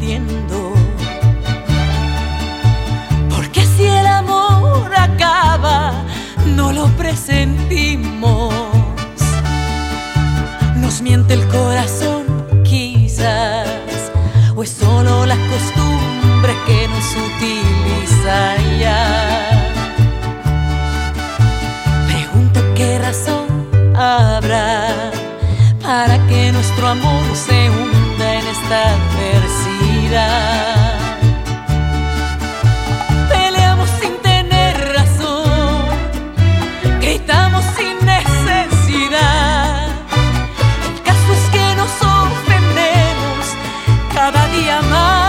entiendo. Porque si el amor acaba, no lo presentimos. Nos miente el corazón, quizás, o es solo la costumbre que nos utiliza ya. Pregunto qué razón habrá para que deixada de amar.